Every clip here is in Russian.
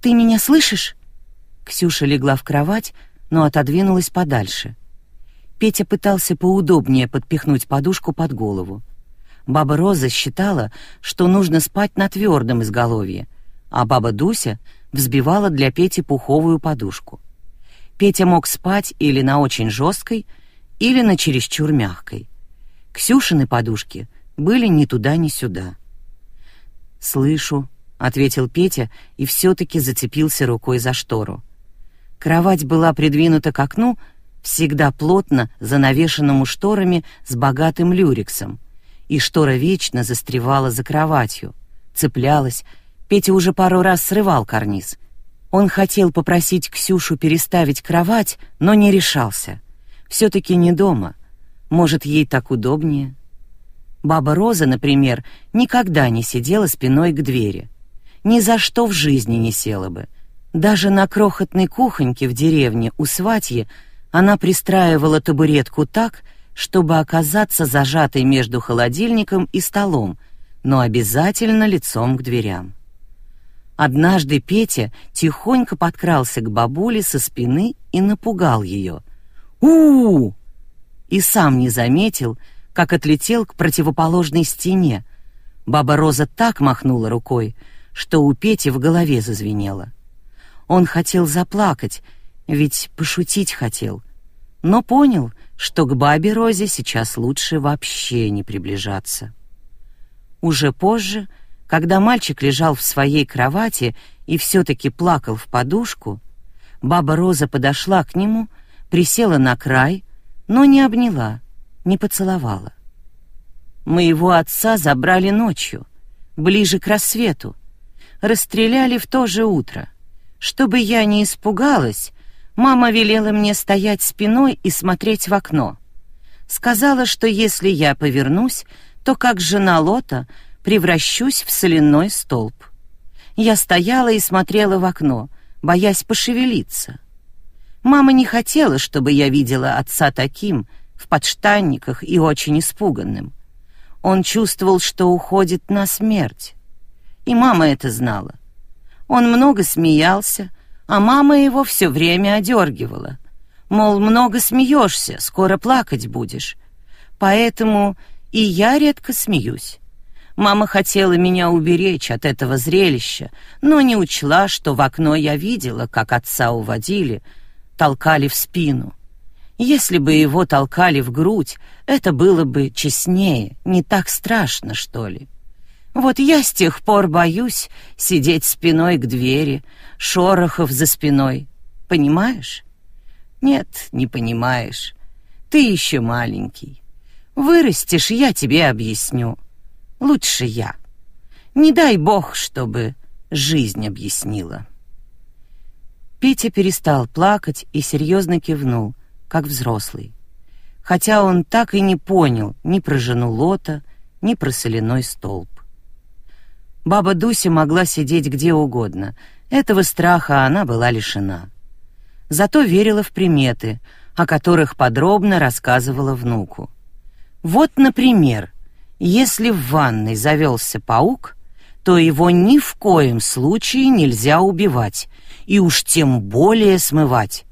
Ты меня слышишь?» Ксюша легла в кровать, но отодвинулась подальше. Петя пытался поудобнее подпихнуть подушку под голову. Баба Роза считала, что нужно спать на твердом изголовье, а баба Дуся взбивала для Пети пуховую подушку. Петя мог спать или на очень жесткой, или на чересчур мягкой. Ксюшины подушки были ни туда, ни сюда. «Слышу», — ответил Петя и все-таки зацепился рукой за штору. Кровать была придвинута к окну, всегда плотно занавешенному шторами с богатым люрексом, и штора вечно застревала за кроватью, цеплялась. Петя уже пару раз срывал карниз. Он хотел попросить Ксюшу переставить кровать, но не решался. Все-таки не дома. Может, ей так удобнее. Баба Роза, например, никогда не сидела спиной к двери. Ни за что в жизни не села бы. Даже на крохотной кухоньке в деревне у сватьи она пристраивала табуретку так, чтобы оказаться зажатой между холодильником и столом, но обязательно лицом к дверям. Однажды Петя тихонько подкрался к бабуле со спины и напугал ее. у у, И сам не заметил, как отлетел к противоположной стене. Баба Роза так махнула рукой, что у Пети в голове зазвенело. Он хотел заплакать, ведь пошутить хотел, но понял, что к бабе Розе сейчас лучше вообще не приближаться. Уже позже, когда мальчик лежал в своей кровати и все-таки плакал в подушку, баба Роза подошла к нему, присела на край, но не обняла, не поцеловала. Моего отца забрали ночью, ближе к рассвету, расстреляли в то же утро. Чтобы я не испугалась, Мама велела мне стоять спиной и смотреть в окно. Сказала, что если я повернусь, то как жена Лота превращусь в соляной столб. Я стояла и смотрела в окно, боясь пошевелиться. Мама не хотела, чтобы я видела отца таким, в подштанниках и очень испуганным. Он чувствовал, что уходит на смерть. И мама это знала. Он много смеялся, а мама его все время одергивала. Мол, много смеешься, скоро плакать будешь. Поэтому и я редко смеюсь. Мама хотела меня уберечь от этого зрелища, но не учла, что в окно я видела, как отца уводили, толкали в спину. Если бы его толкали в грудь, это было бы честнее, не так страшно, что ли. Вот я с тех пор боюсь сидеть спиной к двери, шорохов за спиной. Понимаешь? Нет, не понимаешь. Ты еще маленький. Вырастешь, я тебе объясню. Лучше я. Не дай бог, чтобы жизнь объяснила. Петя перестал плакать и серьезно кивнул, как взрослый. Хотя он так и не понял ни про жену Лота, ни про соляной столб. Баба Дуся могла сидеть где угодно. Этого страха она была лишена. Зато верила в приметы, о которых подробно рассказывала внуку. Вот, например, если в ванной завелся паук, то его ни в коем случае нельзя убивать, и уж тем более смывать.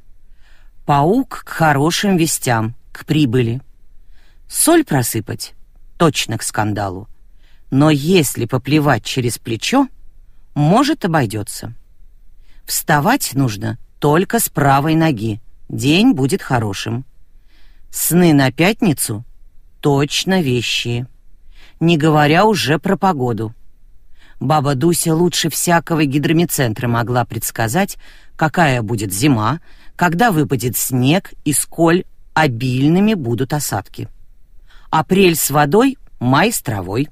Паук к хорошим вестям, к прибыли. Соль просыпать — точно к скандалу но если поплевать через плечо, может обойдется. Вставать нужно только с правой ноги. День будет хорошим. Сны на пятницу точно вещи. Не говоря уже про погоду. Баба Дуся лучше всякого гидромедцентра могла предсказать, какая будет зима, когда выпадет снег и сколь обильными будут осадки. Апрель с водой, май с травой.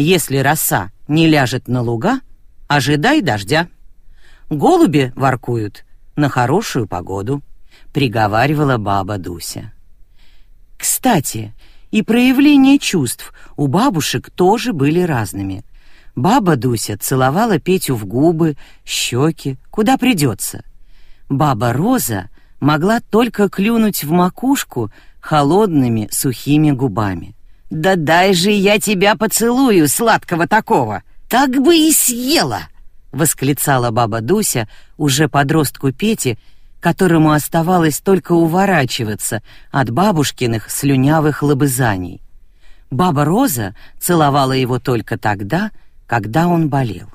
Если роса не ляжет на луга, ожидай дождя. Голуби воркуют на хорошую погоду, приговаривала баба Дуся. Кстати, и проявления чувств у бабушек тоже были разными. Баба Дуся целовала Петю в губы, щеки, куда придется. Баба Роза могла только клюнуть в макушку холодными сухими губами. Да дай же я тебя поцелую, сладкого такого. Так бы и съела. — восклицала баба Дуся, уже подростку Пети, которому оставалось только уворачиваться от бабушкиных слюнявых лобызаний. Баба Роза целовала его только тогда, когда он болел.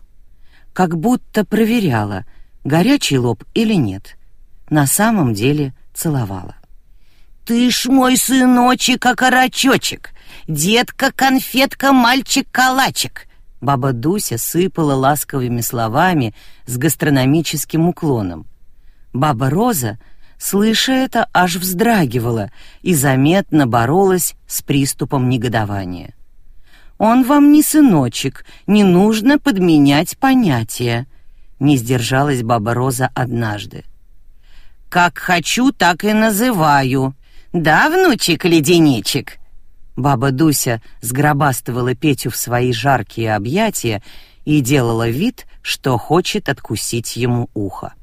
Как будто проверяла, горячий лоб или нет. На самом деле целовала. «Ты ж мой сыночек, окорочочек, детка-конфетка, мальчик-калачик!» Баба Дуся сыпала ласковыми словами с гастрономическим уклоном. Баба Роза, слыша это, аж вздрагивала и заметно боролась с приступом негодования. «Он вам не сыночек, не нужно подменять понятия», — не сдержалась баба Роза однажды. «Как хочу, так и называю. Да, внучек-леденечек?» Баба Дуся сгробастывала Петю в свои жаркие объятия и делала вид, что хочет откусить ему ухо.